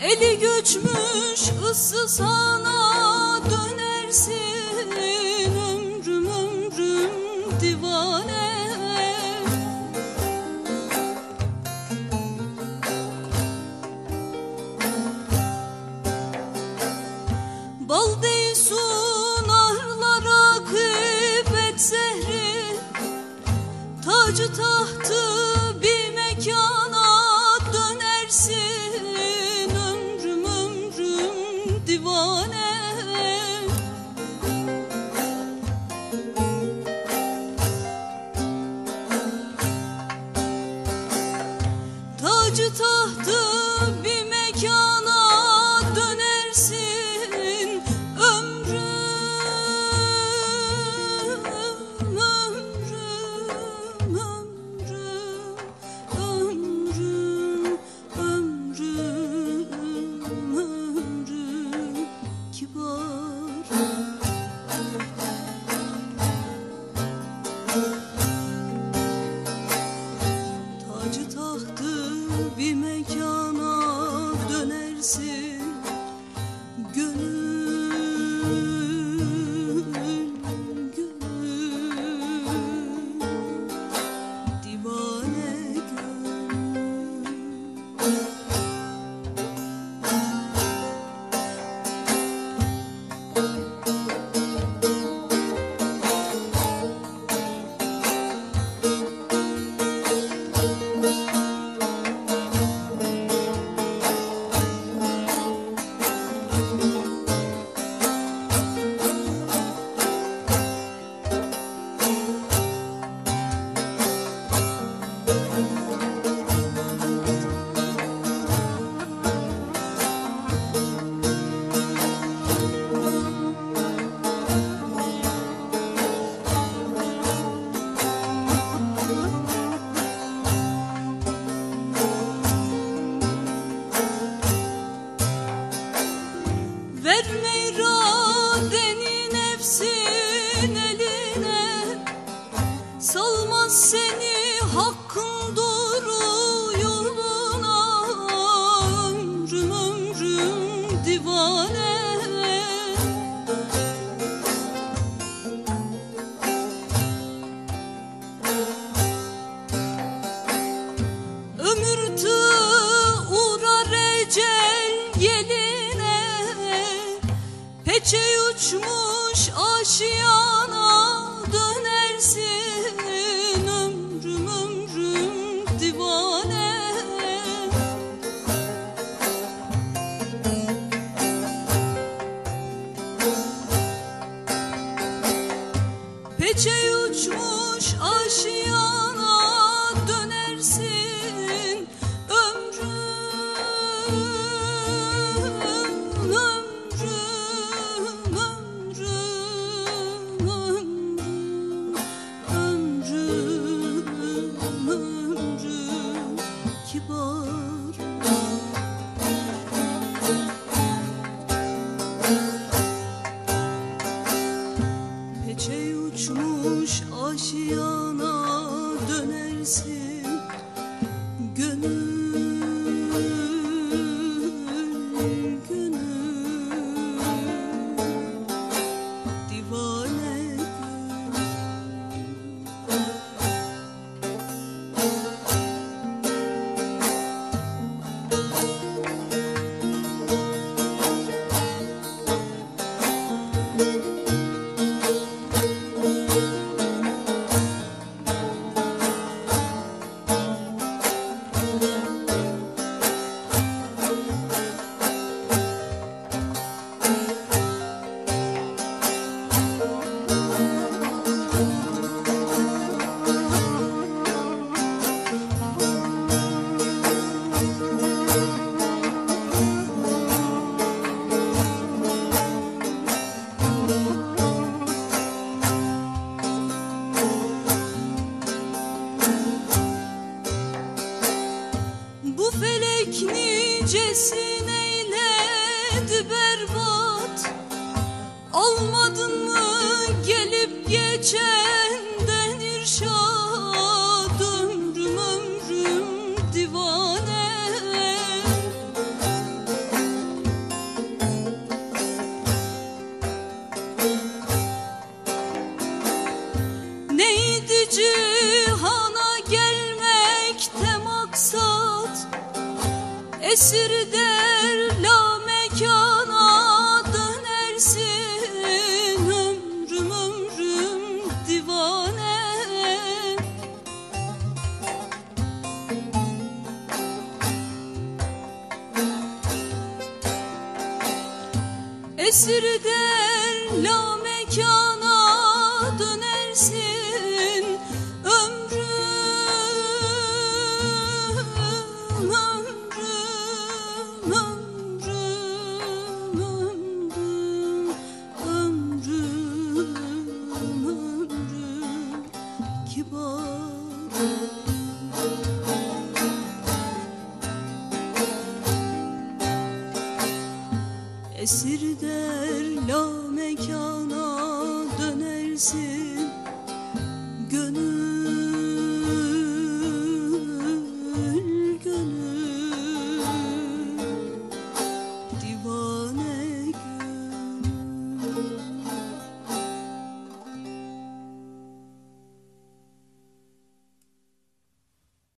Eli göçmüş ıssız sana dönersin. Verme iradenin nefsin eline. Salmaz seni hakkın doğru yoluna Ömrüm ömrüm divane. Çiçeği uçmuş aşiyana dönersin ömrüm ömrüm divane. Peçeyi sensin. Gönül Almadın mı? Gelip geçen Esir der la mekana dönersin ömrüm, ömrüm, ömrüm, Esirder la mekana dönersin. Gönül